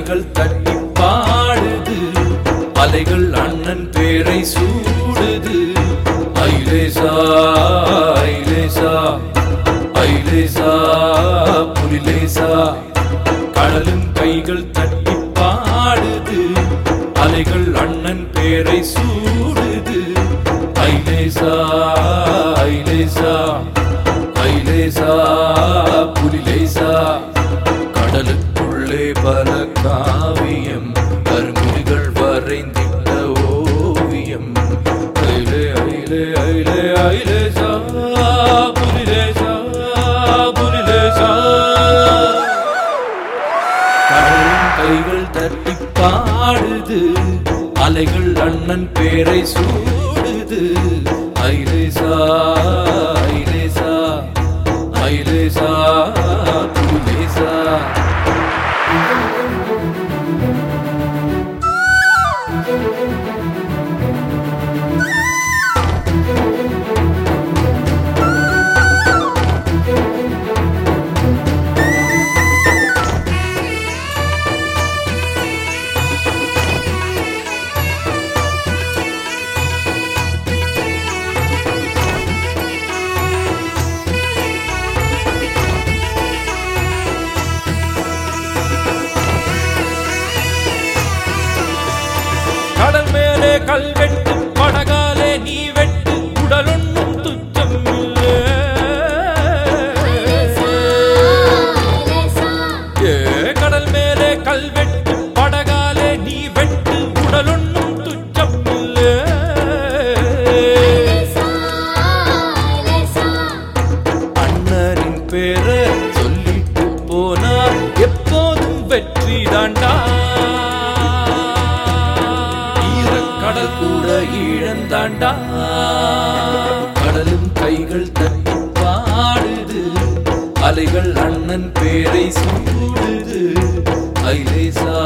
அலைகள் தட்டி பாடுது. அலைகள் அண்ணன் பேரை சூடுது. ஐலேசா ஐலேசா ஐலேசா புலிலேசா கடலும் கைகள் தட்டி பாடுது. அலைகள் அண்ணன் பேரை சூடுது. ஐலேசா பாடுது. அலைகள் அண்ணன் பேரை சூடுது. ஐரேசா ஐரேசா ஐரேசா ஐரேசா கல்வெட்டு படகாலே நீ வெட்டு உடலொன்னும் துச்சம் ஏ கடல் மேலே கல்வெட்டு படகாலே நீ வெட்டு உடலொன்னும் துச்சம் அண்ணரின் பேரை சொல்லிட்டு போனா எப்போதும் வெற்றி தாண்டா ஈரக்கடல் கூட ஈழந்தாண்டா கடலும் கைகள் தட்டி பாடுது. அலைகள் அண்ணன் பேரை சூடுது. ஐலேசா.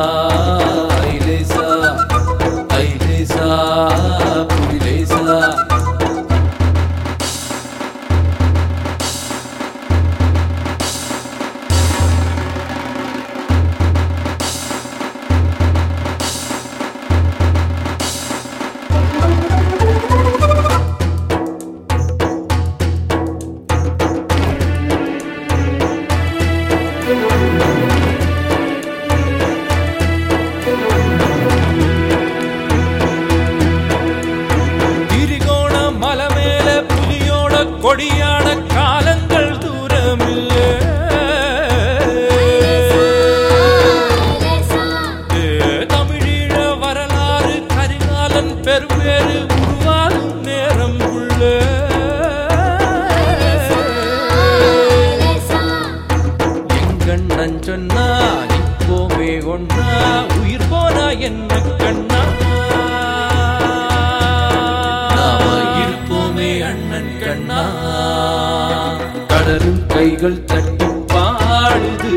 கடலும் கைகள் தட்டி பாடுது.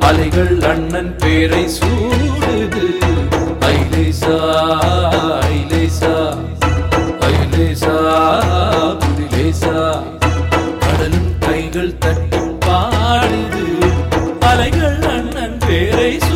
அலைகள் அண்ணன் பேரை சூடுது. ஐலேசா ஐலேசா ஐலேசா புலிலேசா. கடலும் கைகள் தட்டி பாடுது. அலைகள் அண்ணன் பேரை சூடுது